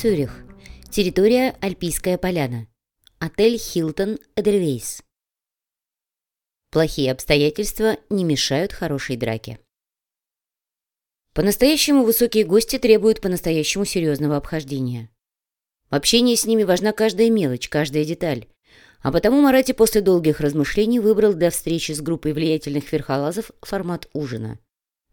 Цюрих. Территория Альпийская поляна. Отель «Хилтон Эдельвейс». Плохие обстоятельства не мешают хорошей драке. По-настоящему высокие гости требуют по-настоящему серьезного обхождения. В общении с ними важна каждая мелочь, каждая деталь. А потому Марати после долгих размышлений выбрал для встречи с группой влиятельных верхолазов формат ужина.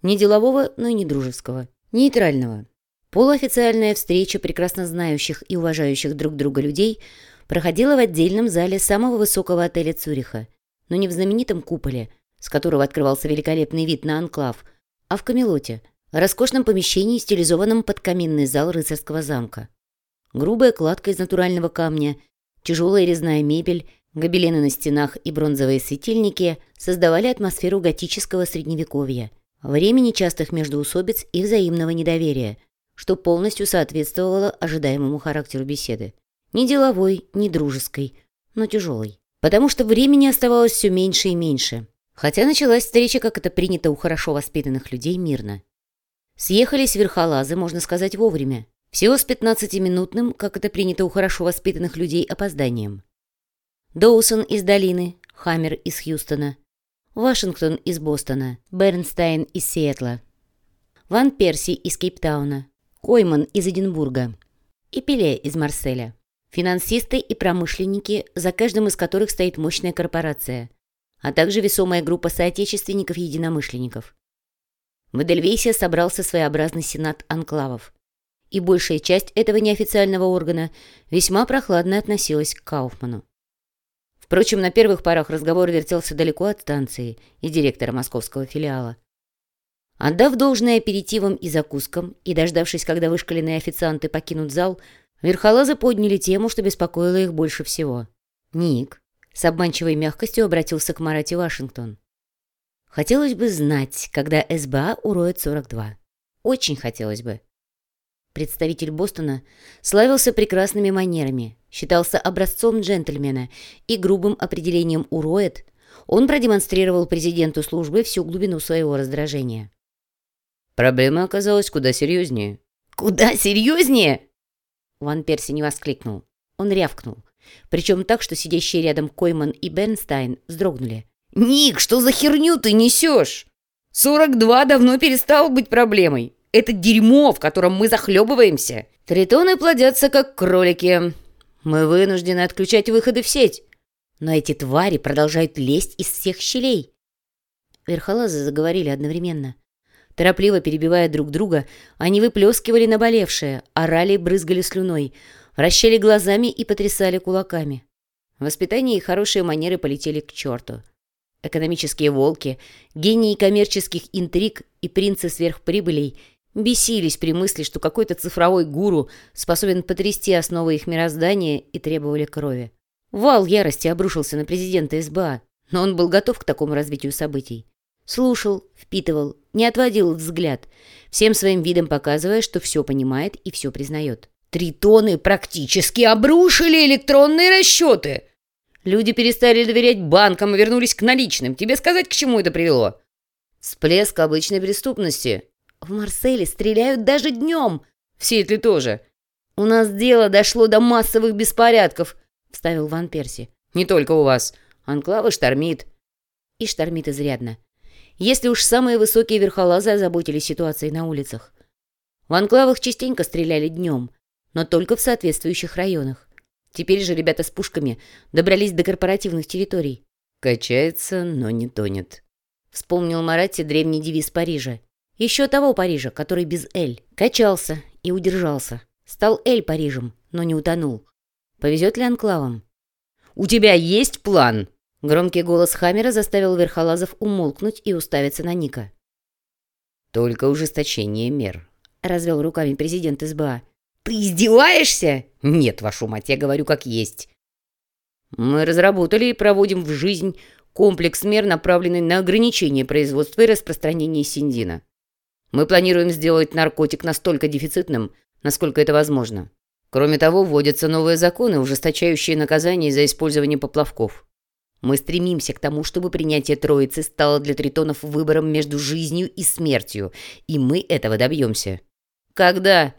Не делового, но и не дружеского. Нейтрального. Полуофициальная встреча прекрасно знающих и уважающих друг друга людей проходила в отдельном зале самого высокого отеля Цюриха, но не в знаменитом куполе, с которого открывался великолепный вид на анклав, а в Камелоте, роскошном помещении, стилизованном под каминный зал рыцарского замка. Грубая кладка из натурального камня, тяжелая резная мебель, гобелены на стенах и бронзовые светильники создавали атмосферу готического средневековья, времени частых междоусобиц и взаимного недоверия – что полностью соответствовало ожидаемому характеру беседы. Не деловой, не дружеской, но тяжелой. Потому что времени оставалось все меньше и меньше. Хотя началась встреча, как это принято у хорошо воспитанных людей, мирно. Съехались верхолазы, можно сказать, вовремя. Всего с 15-минутным, как это принято у хорошо воспитанных людей, опозданием. Доусон из долины, Хаммер из Хьюстона, Вашингтон из Бостона, Бернстайн из Сиэтла, Ван Перси из Кейптауна, Койман из Эдинбурга и Пеле из Марселя. Финансисты и промышленники, за каждым из которых стоит мощная корпорация, а также весомая группа соотечественников-единомышленников. В Эдельвейсе собрался своеобразный сенат анклавов, и большая часть этого неофициального органа весьма прохладно относилась к Кауфману. Впрочем, на первых порах разговор вертелся далеко от станции и директора московского филиала. Отдав должное аперитивам и закускам и дождавшись, когда вышкаленные официанты покинут зал, верхолазы подняли тему, что беспокоило их больше всего. «Ник», — с обманчивой мягкостью обратился к Марате Вашингтон. «Хотелось бы знать, когда СБА уроет 42. Очень хотелось бы». Представитель Бостона славился прекрасными манерами, считался образцом джентльмена и грубым определением «уроет» он продемонстрировал президенту службы всю глубину своего раздражения. Проблема оказалась куда серьезнее. «Куда серьезнее?» Ван Перси не воскликнул. Он рявкнул. Причем так, что сидящие рядом Койман и Бернстайн вздрогнули. «Ник, что за херню ты несешь? 42 давно перестал быть проблемой. Это дерьмо, в котором мы захлебываемся. Тритоны плодятся, как кролики. Мы вынуждены отключать выходы в сеть. Но эти твари продолжают лезть из всех щелей». Верхолазы заговорили одновременно. Торопливо перебивая друг друга, они выплескивали наболевшее, орали брызгали слюной, вращали глазами и потрясали кулаками. Воспитание и хорошие манеры полетели к черту. Экономические волки, гении коммерческих интриг и принцы сверхприбылей бесились при мысли, что какой-то цифровой гуру способен потрясти основы их мироздания и требовали крови. Вал ярости обрушился на президента СБА, но он был готов к такому развитию событий. Слушал, впитывал, не отводил взгляд, всем своим видом показывая, что все понимает и все признает. «Тритоны практически обрушили электронные расчеты!» Люди перестали доверять банкам и вернулись к наличным. Тебе сказать, к чему это привело? Всплеск обычной преступности. В Марселе стреляют даже днем. В Сиэтле тоже. У нас дело дошло до массовых беспорядков, вставил Ван Перси. Не только у вас. Анклава штормит. И штормит изрядно если уж самые высокие верхолазы озаботились ситуацией на улицах. В анклавах частенько стреляли днем, но только в соответствующих районах. Теперь же ребята с пушками добрались до корпоративных территорий. «Качается, но не тонет», — вспомнил Маратти древний девиз Парижа. Еще того Парижа, который без «Эль». Качался и удержался. Стал «Эль» Парижем, но не утонул. Повезет ли анклавам? «У тебя есть план?» Громкий голос Хаммера заставил Верхолазов умолкнуть и уставиться на Ника. «Только ужесточение мер», — развел руками президент СБА. «Ты издеваешься?» «Нет, вашу мать, я говорю как есть». «Мы разработали и проводим в жизнь комплекс мер, направленный на ограничение производства и распространения синдина. Мы планируем сделать наркотик настолько дефицитным, насколько это возможно. Кроме того, вводятся новые законы, ужесточающие наказания за использование поплавков. Мы стремимся к тому, чтобы принятие Троицы стало для тритонов выбором между жизнью и смертью, и мы этого добьемся. Когда?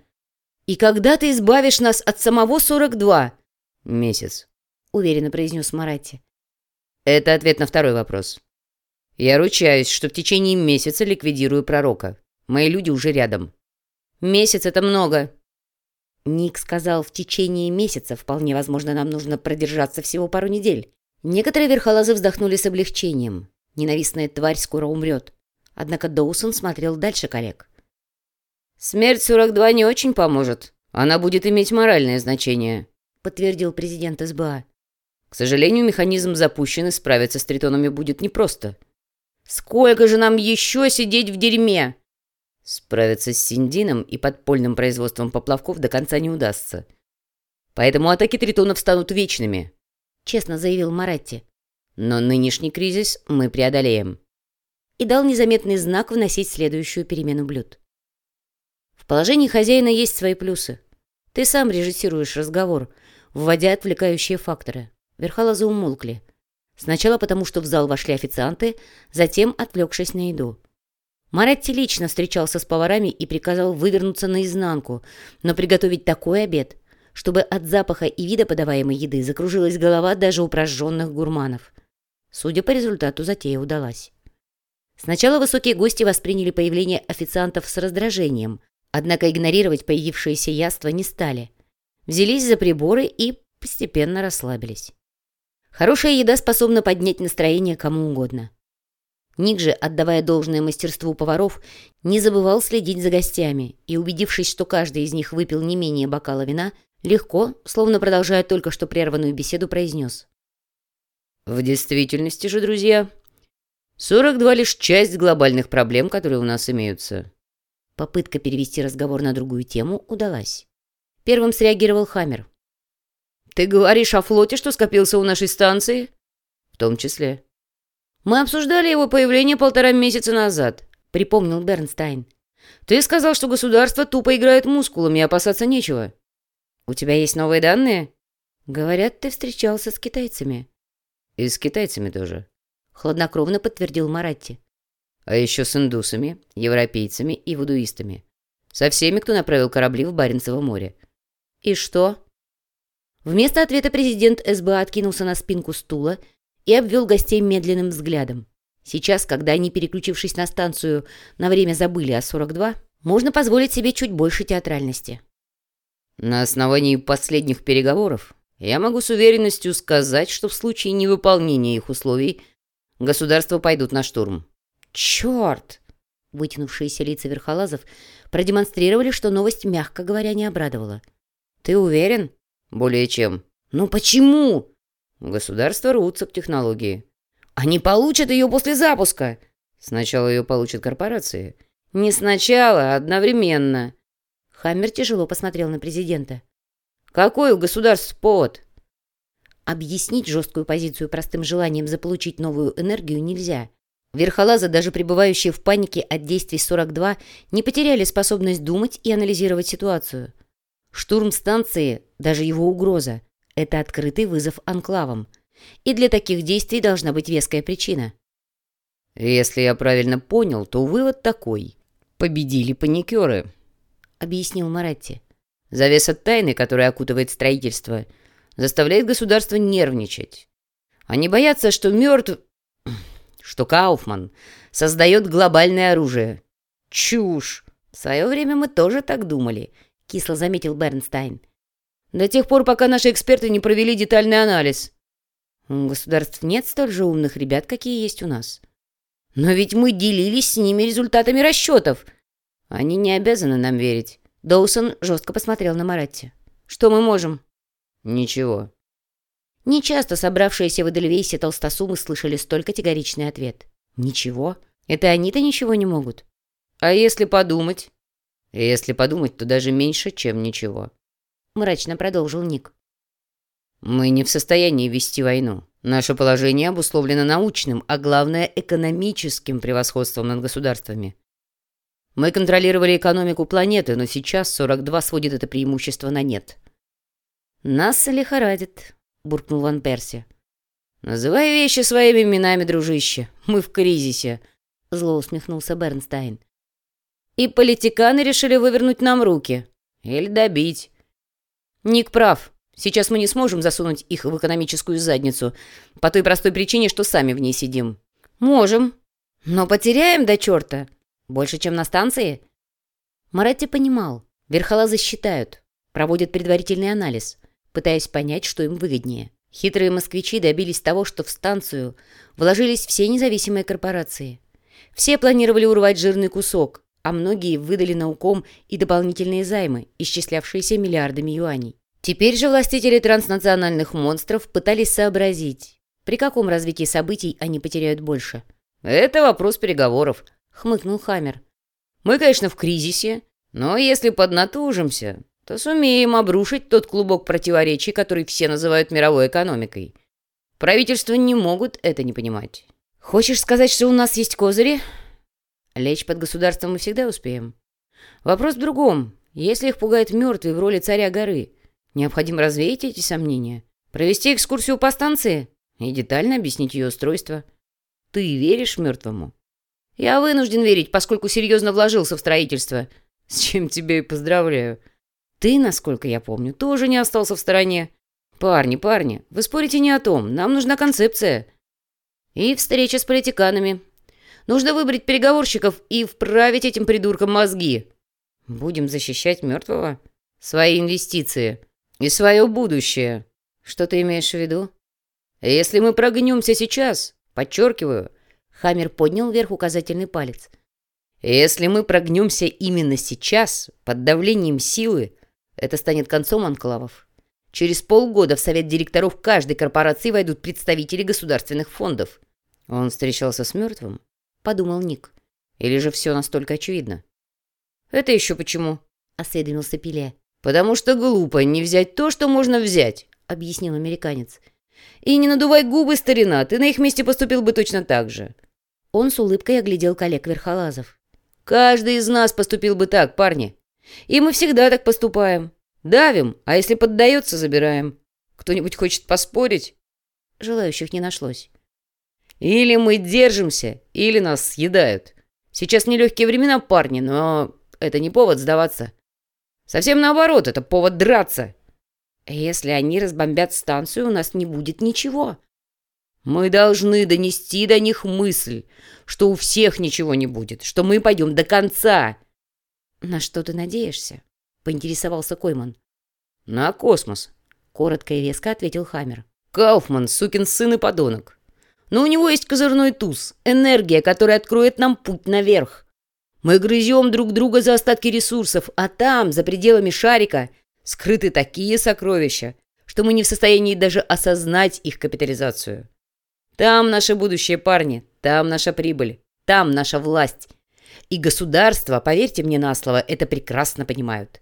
«И когда ты избавишь нас от самого 42?» «Месяц», — уверенно произнес Маратти. Это ответ на второй вопрос. Я ручаюсь, что в течение месяца ликвидирую пророка. Мои люди уже рядом. Месяц — это много. Ник сказал, в течение месяца вполне возможно нам нужно продержаться всего пару недель. Некоторые верхолазы вздохнули с облегчением. Ненавистная тварь скоро умрет. Однако Доусон смотрел дальше коллег. «Смерть 42 не очень поможет. Она будет иметь моральное значение», — подтвердил президент СБА. «К сожалению, механизм запущен, и справиться с тритонами будет непросто». «Сколько же нам еще сидеть в дерьме?» Справиться с Синдином и подпольным производством поплавков до конца не удастся. Поэтому атаки тритонов станут вечными, честно заявил Маратти. Но нынешний кризис мы преодолеем. И дал незаметный знак вносить следующую перемену блюд. В положении хозяина есть свои плюсы. Ты сам режиссируешь разговор, вводя отвлекающие факторы. Верхолазы умолкли. Сначала потому, что в зал вошли официанты, затем отвлекшись на еду. Маратти лично встречался с поварами и приказал вывернуться наизнанку, но приготовить такой обед, чтобы от запаха и вида подаваемой еды закружилась голова даже у прожженных гурманов. Судя по результату, затея удалась. Сначала высокие гости восприняли появление официантов с раздражением, однако игнорировать появившиеся яства не стали. Взялись за приборы и постепенно расслабились. Хорошая еда способна поднять настроение кому угодно. Ник же, отдавая должное мастерству поваров, не забывал следить за гостями и, убедившись, что каждый из них выпил не менее бокала вина, легко, словно продолжая только что прерванную беседу, произнес. «В действительности же, друзья, 42 лишь часть глобальных проблем, которые у нас имеются». Попытка перевести разговор на другую тему удалась. Первым среагировал Хаммер. «Ты говоришь о флоте, что скопился у нашей станции?» «В том числе». «Мы обсуждали его появление полтора месяца назад», — припомнил Бернстайн. «Ты сказал, что государство тупо играет мускулами опасаться нечего». «У тебя есть новые данные?» «Говорят, ты встречался с китайцами». «И с китайцами тоже», — хладнокровно подтвердил Маратти. «А еще с индусами, европейцами и вудуистами. Со всеми, кто направил корабли в Баренцево море». «И что?» Вместо ответа президент СБА откинулся на спинку стула и обвел гостей медленным взглядом. Сейчас, когда они, переключившись на станцию, на время забыли о 42, можно позволить себе чуть больше театральности. На основании последних переговоров я могу с уверенностью сказать, что в случае невыполнения их условий государства пойдут на штурм. Черт! Вытянувшиеся лица верхолазов продемонстрировали, что новость, мягко говоря, не обрадовала. «Ты уверен?» «Более чем». «Ну почему?» Государства рвутся к технологии. Они получат ее после запуска. Сначала ее получат корпорации. Не сначала, а одновременно. Хаммер тяжело посмотрел на президента. Какой у государств повод? Объяснить жесткую позицию простым желанием заполучить новую энергию нельзя. Верхолазы, даже пребывающие в панике от действий 42, не потеряли способность думать и анализировать ситуацию. Штурм станции, даже его угроза, это открытый вызов анклавам. И для таких действий должна быть веская причина. «Если я правильно понял, то вывод такой. Победили паникеры», — объяснил Маратти. «Завеса тайны, которая окутывает строительство, заставляет государство нервничать. Они боятся, что мертв... что Кауфман создает глобальное оружие. Чушь! В свое время мы тоже так думали», — кисло заметил Бернстайн. До тех пор, пока наши эксперты не провели детальный анализ. У государств нет столь же умных ребят, какие есть у нас. Но ведь мы делились с ними результатами расчетов. Они не обязаны нам верить. Доусон жестко посмотрел на Маратти. Что мы можем? Ничего. Нечасто собравшиеся в Эдельвейсе толстосумы слышали столь категоричный ответ. Ничего? Это они-то ничего не могут. А если подумать? Если подумать, то даже меньше, чем ничего мрачно продолжил Ник. «Мы не в состоянии вести войну. Наше положение обусловлено научным, а главное экономическим превосходством над государствами. Мы контролировали экономику планеты, но сейчас 42 сводит это преимущество на нет». «Нас лихорадит», — буркнул Ван Перси. «Называй вещи своими именами, дружище. Мы в кризисе», — зло усмехнулся Бернстайн. «И политиканы решили вывернуть нам руки», Или добить. Ник прав. Сейчас мы не сможем засунуть их в экономическую задницу, по той простой причине, что сами в ней сидим. Можем. Но потеряем до черта. Больше, чем на станции. Маратти понимал. Верхолазы считают, проводят предварительный анализ, пытаясь понять, что им выгоднее. Хитрые москвичи добились того, что в станцию вложились все независимые корпорации. Все планировали урвать жирный кусок, а многие выдали науком и дополнительные займы, исчислявшиеся миллиардами юаней. Теперь же властители транснациональных монстров пытались сообразить, при каком развитии событий они потеряют больше. «Это вопрос переговоров», — хмыкнул Хаммер. «Мы, конечно, в кризисе, но если поднатужимся, то сумеем обрушить тот клубок противоречий, который все называют мировой экономикой. Правительства не могут это не понимать». «Хочешь сказать, что у нас есть козыри?» «Лечь под государством мы всегда успеем. Вопрос в другом. Если их пугает мертвый в роли царя горы, Необходимо развеять эти сомнения, провести экскурсию по станции и детально объяснить ее устройство. Ты веришь мертвому? Я вынужден верить, поскольку серьезно вложился в строительство. С чем тебя и поздравляю. Ты, насколько я помню, тоже не остался в стороне. Парни, парни, вы спорите не о том. Нам нужна концепция. И встреча с политиканами. Нужно выбрать переговорщиков и вправить этим придуркам мозги. Будем защищать мертвого? Свои инвестиции. И свое будущее. Что ты имеешь в виду? Если мы прогнемся сейчас, подчеркиваю, Хаммер поднял вверх указательный палец. Если мы прогнемся именно сейчас, под давлением силы, это станет концом анклавов. Через полгода в совет директоров каждой корпорации войдут представители государственных фондов. Он встречался с мертвым? Подумал Ник. Или же все настолько очевидно? Это еще почему? Осведомился Пиле. «Потому что глупо не взять то, что можно взять», — объяснил американец. «И не надувай губы, старина, ты на их месте поступил бы точно так же». Он с улыбкой оглядел коллег Верхолазов. «Каждый из нас поступил бы так, парни. И мы всегда так поступаем. Давим, а если поддается, забираем. Кто-нибудь хочет поспорить?» Желающих не нашлось. «Или мы держимся, или нас съедают. Сейчас нелегкие времена, парни, но это не повод сдаваться. Совсем наоборот, это повод драться. Если они разбомбят станцию, у нас не будет ничего. Мы должны донести до них мысль, что у всех ничего не будет, что мы пойдем до конца. На что ты надеешься? Поинтересовался Койман. На космос, коротко и резко ответил Хаммер. Кауфман, сукин сын и подонок. Но у него есть козырной туз, энергия, которая откроет нам путь наверх. Мы грызем друг друга за остатки ресурсов, а там, за пределами шарика, скрыты такие сокровища, что мы не в состоянии даже осознать их капитализацию. Там наше будущее, парни, там наша прибыль, там наша власть. И государства, поверьте мне на слово, это прекрасно понимают.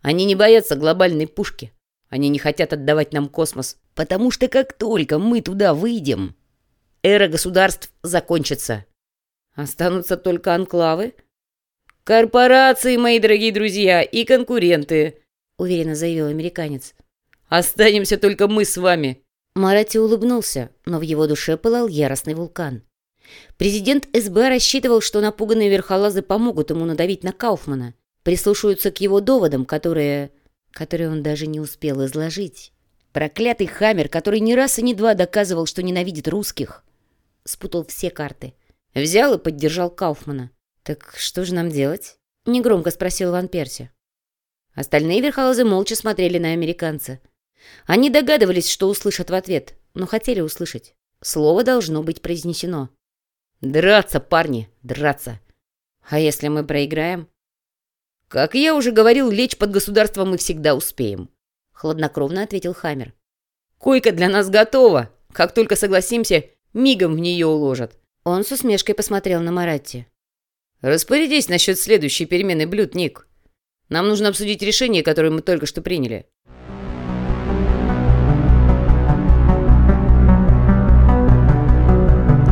Они не боятся глобальной пушки. Они не хотят отдавать нам космос, потому что как только мы туда выйдем, эра государств закончится. Останутся только анклавы, «Корпорации, мои дорогие друзья, и конкуренты», — уверенно заявил американец. «Останемся только мы с вами». Марати улыбнулся, но в его душе пылал яростный вулкан. Президент СБ рассчитывал, что напуганные верхолазы помогут ему надавить на Кауфмана, прислушаются к его доводам, которые... которые он даже не успел изложить. Проклятый Хаммер, который ни раз и ни два доказывал, что ненавидит русских, спутал все карты. Взял и поддержал Кауфмана. «Так что же нам делать?» — негромко спросил Ван Перси. Остальные верхолозы молча смотрели на американца. Они догадывались, что услышат в ответ, но хотели услышать. Слово должно быть произнесено. «Драться, парни, драться!» «А если мы проиграем?» «Как я уже говорил, лечь под государство мы всегда успеем», — хладнокровно ответил Хаммер. «Койка для нас готова. Как только согласимся, мигом в нее уложат». Он с усмешкой посмотрел на Маратти. «Распорядись насчет следующей перемены блюд, Ник. Нам нужно обсудить решение, которое мы только что приняли».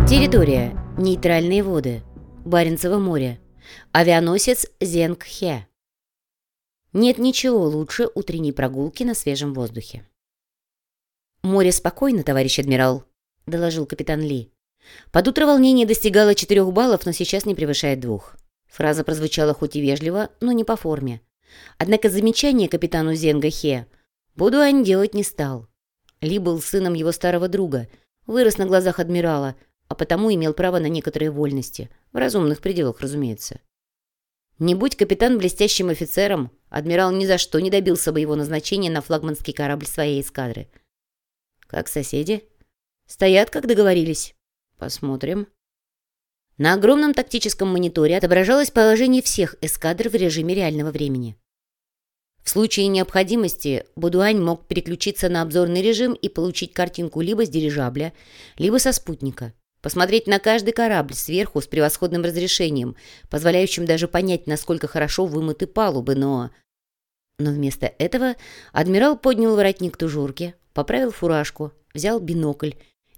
Территория. Нейтральные воды. Баренцево море. Авианосец Зенгхе. Нет ничего лучше утренней прогулки на свежем воздухе. «Море спокойно, товарищ адмирал», — доложил капитан Ли. Под утро волнение достигало четырех баллов, но сейчас не превышает двух. Фраза прозвучала хоть и вежливо, но не по форме. Однако замечание капитану Зенга Хе Будуань делать не стал. Ли был сыном его старого друга, вырос на глазах адмирала, а потому имел право на некоторые вольности, в разумных пределах, разумеется. Не будь капитан блестящим офицером, адмирал ни за что не добился бы его назначения на флагманский корабль своей эскадры. Как соседи? Стоят, как договорились. Посмотрим. На огромном тактическом мониторе отображалось положение всех эскадр в режиме реального времени. В случае необходимости Будуань мог переключиться на обзорный режим и получить картинку либо с дирижабля, либо со спутника. Посмотреть на каждый корабль сверху с превосходным разрешением, позволяющим даже понять, насколько хорошо вымыты палубы, но... Но вместо этого адмирал поднял воротник тужурки, поправил фуражку, взял бинокль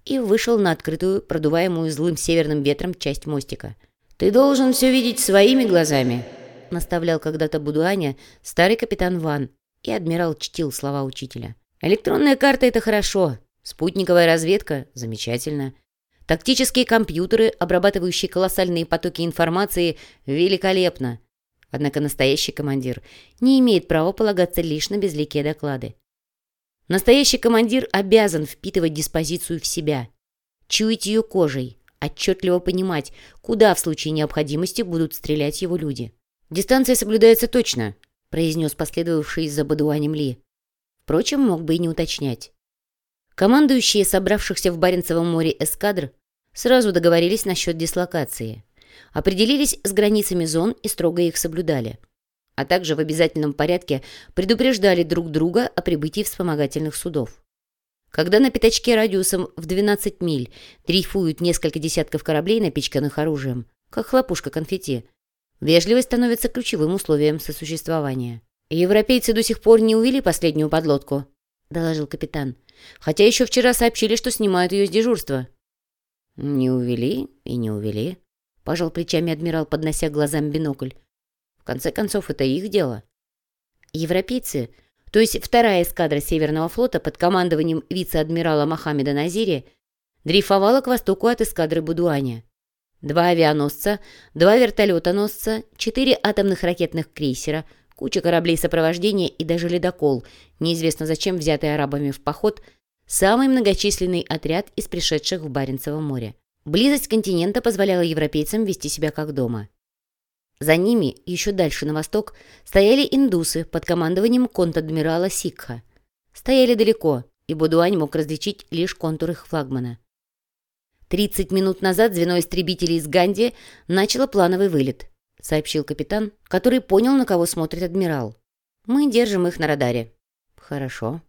и вышел на открытую, продуваемую злым северным ветром часть мостика. «Ты должен все видеть своими глазами», — наставлял когда-то Будуаня старый капитан Ван, и адмирал чтил слова учителя. «Электронная карта — это хорошо, спутниковая разведка — замечательно». Тактические компьютеры, обрабатывающие колоссальные потоки информации, великолепно. Однако настоящий командир не имеет права полагаться лишь на безликие доклады. Настоящий командир обязан впитывать диспозицию в себя, чуять ее кожей, отчетливо понимать, куда в случае необходимости будут стрелять его люди. «Дистанция соблюдается точно», — произнес последовавший за Бадуанем Ли. Впрочем, мог бы и не уточнять. Командующие собравшихся в Баренцевом море эскадр сразу договорились насчет дислокации. Определились с границами зон и строго их соблюдали а также в обязательном порядке предупреждали друг друга о прибытии вспомогательных судов. Когда на пятачке радиусом в 12 миль дрейфуют несколько десятков кораблей, напичканных оружием, как хлопушка конфетти, вежливость становится ключевым условием сосуществования. «Европейцы до сих пор не увели последнюю подлодку», — доложил капитан. «Хотя еще вчера сообщили, что снимают ее с дежурства». «Не увели и не увели», — пожал плечами адмирал, поднося глазам бинокль. В конце концов, это их дело. Европейцы, то есть вторая эскадра Северного флота под командованием вице-адмирала Мохаммеда Назири, дрейфовала к востоку от эскадры Будуаня. Два авианосца, два вертолетоносца, четыре атомных ракетных крейсера, куча кораблей сопровождения и даже ледокол, неизвестно зачем взятый арабами в поход, самый многочисленный отряд из пришедших в Баренцево море. Близость континента позволяла европейцам вести себя как дома. За ними, еще дальше на восток, стояли индусы под командованием конт-адмирала Сикха. Стояли далеко, и Будуань мог различить лишь контур их флагмана. 30 минут назад звено истребителей из Ганди начало плановый вылет, сообщил капитан, который понял, на кого смотрит адмирал. Мы держим их на радаре. Хорошо.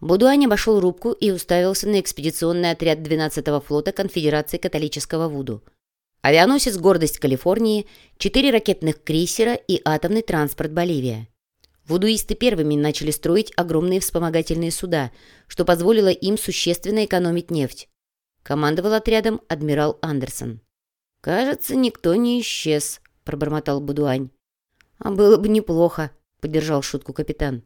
Будуань обошел рубку и уставился на экспедиционный отряд 12-го флота Конфедерации католического Вуду – Авианосец «Гордость Калифорнии», четыре ракетных крейсера и атомный транспорт «Боливия». Вудуисты первыми начали строить огромные вспомогательные суда, что позволило им существенно экономить нефть. Командовал отрядом адмирал Андерсон. «Кажется, никто не исчез», — пробормотал Будуань. «А было бы неплохо», — поддержал шутку капитан.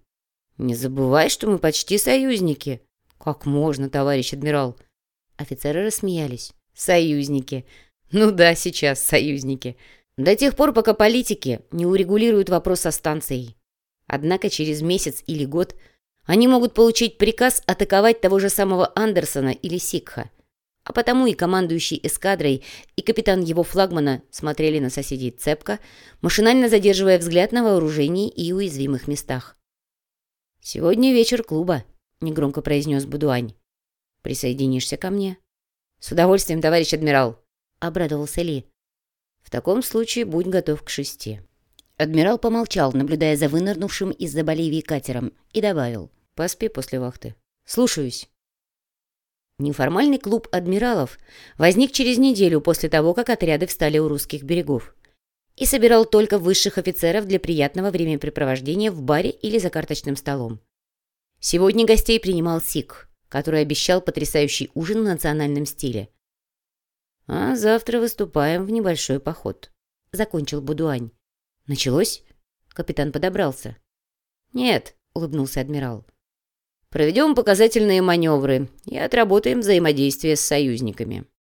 «Не забывай, что мы почти союзники». «Как можно, товарищ адмирал?» Офицеры рассмеялись. «Союзники. Ну да, сейчас союзники. До тех пор, пока политики не урегулируют вопрос со станцией. Однако через месяц или год они могут получить приказ атаковать того же самого Андерсона или Сикха. А потому и командующий эскадрой, и капитан его флагмана смотрели на соседей цепко, машинально задерживая взгляд на вооружении и уязвимых местах. «Сегодня вечер клуба», — негромко произнес Будуань. «Присоединишься ко мне?» «С удовольствием, товарищ адмирал», обрадовался Ли. «В таком случае будь готов к шести». Адмирал помолчал, наблюдая за вынырнувшим из-за Боливии катером, и добавил «Поспи после вахты». «Слушаюсь». Неформальный клуб адмиралов возник через неделю после того, как отряды встали у русских берегов и собирал только высших офицеров для приятного времяпрепровождения в баре или за карточным столом. Сегодня гостей принимал Сик, который обещал потрясающий ужин в национальном стиле. А завтра выступаем в небольшой поход. Закончил Будуань. Началось? Капитан подобрался. Нет, улыбнулся адмирал. Проведем показательные маневры и отработаем взаимодействие с союзниками.